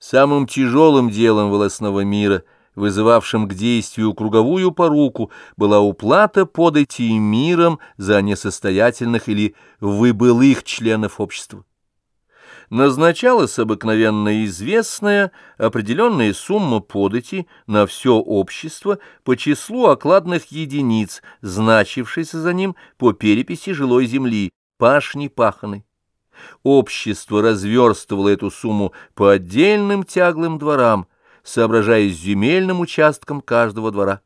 Самым тяжелым делом волосного мира, вызывавшим к действию круговую поруку, была уплата подати миром за несостоятельных или выбылых членов общества. Назначалась обыкновенно известная определенная сумма подати на все общество по числу окладных единиц, значившейся за ним по переписи жилой земли, пашни-паханы общество разверстывало эту сумму по отдельным тяглым дворам, соображая с земельным участком каждого двора.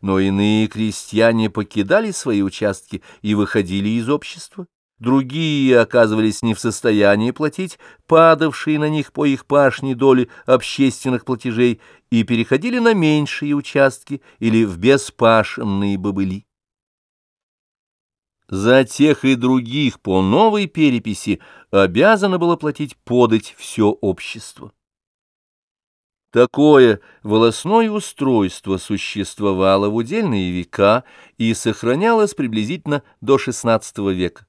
Но иные крестьяне покидали свои участки и выходили из общества. Другие оказывались не в состоянии платить падавшие на них по их пашне доли общественных платежей и переходили на меньшие участки или в беспашенные бобыли. За тех и других по новой переписи обязано было платить подать все общество. Такое волосное устройство существовало в удельные века и сохранялось приблизительно до XVI века.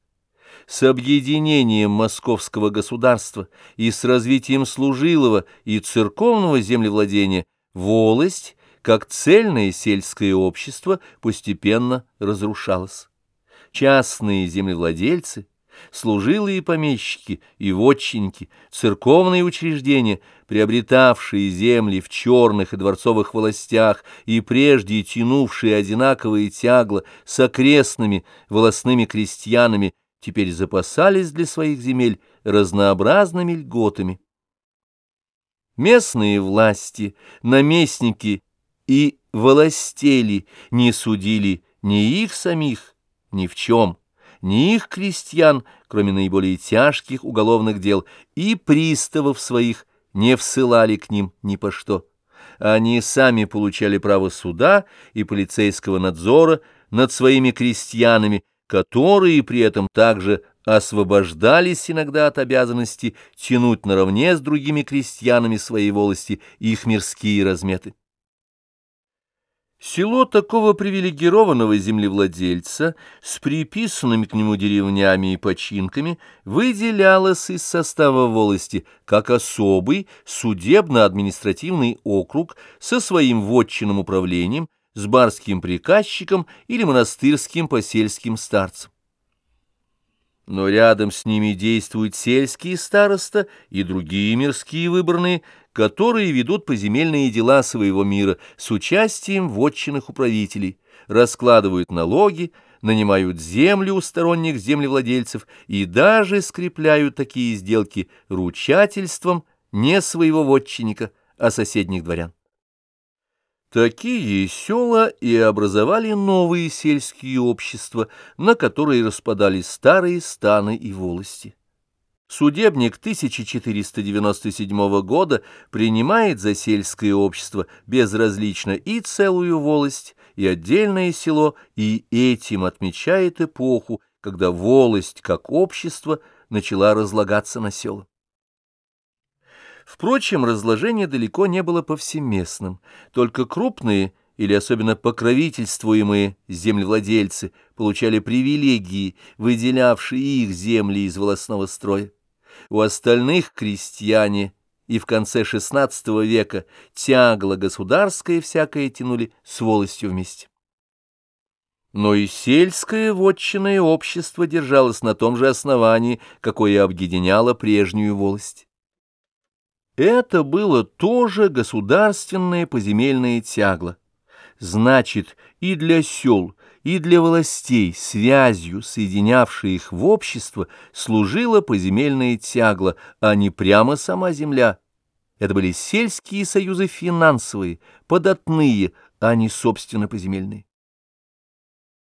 С объединением московского государства и с развитием служилого и церковного землевладения волость, как цельное сельское общество, постепенно разрушалась частные землевладельцы, служилые помещики и вотчинники, церковные учреждения, приобретавшие земли в черных и дворцовых властях и прежде тянувшие одинаковые тягла с окрестными волосными крестьянами, теперь запасались для своих земель разнообразными льготами. Местные власти, наместники и властели не судили ни их самих, ни в чем, ни их крестьян, кроме наиболее тяжких уголовных дел, и приставов своих не всылали к ним ни по что. Они сами получали право суда и полицейского надзора над своими крестьянами, которые при этом также освобождались иногда от обязанности тянуть наравне с другими крестьянами своей волости их мирские разметы. Село такого привилегированного землевладельца с приписанными к нему деревнями и починками выделялось из состава волости как особый судебно-административный округ со своим вотчинным управлением, с барским приказчиком или монастырским посельским старцем. Но рядом с ними действуют сельские староста и другие мирские выборные, которые ведут поземельные дела своего мира с участием вотчинных управителей, раскладывают налоги, нанимают землю у сторонних землевладельцев и даже скрепляют такие сделки ручательством не своего вотчинника, а соседних дворян. Такие села и образовали новые сельские общества, на которые распадались старые станы и волости. Судебник 1497 года принимает за сельское общество безразлично и целую волость, и отдельное село, и этим отмечает эпоху, когда волость, как общество, начала разлагаться на села. Впрочем, разложение далеко не было повсеместным, только крупные или особенно покровительствуемые землевладельцы получали привилегии, выделявшие их земли из волосного строя. У остальных крестьяне и в конце XVI века тягло государское всякое тянули с волостью вместе. Но и сельское вотчинное общество держалось на том же основании, какое объединяло прежнюю волость. Это было тоже государственное поземельное тягло. Значит, и для сел, и для властей связью, соединявшей их в общество, служила поземельная тягла, а не прямо сама земля. Это были сельские союзы финансовые, податные, а не собственно поземельные.